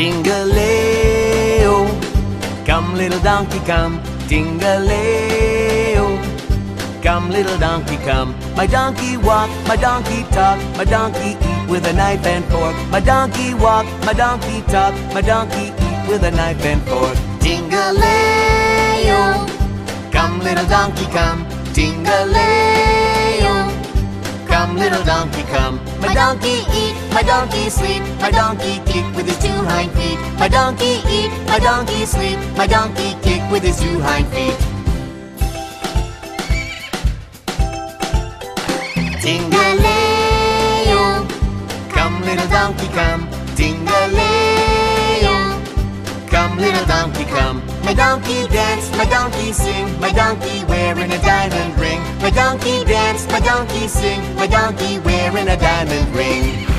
Dingaleo, come little donkey come, dingaleo, come little donkey come. My donkey walk, my donkey talk, my donkey eat with a knife and fork. My donkey walk, my donkey talk, my donkey eat with a knife and fork. Dingaleo, come little donkey come, dingaleo, come little donkey come. My donkey eat my donkey sleep, my donkey kick with his two hind feet. My donkey eat, my donkey sleep, my donkey kick with his two hind feet. Ding-a-lay-o. Come, little donkey, come, ding-a-lay-o. Come, little donkey, come. My donkey dance, my donkey sing, my donkey wearing a diamond ring. My donkey dance, my donkey sing, my donkey wearing a diamond ring.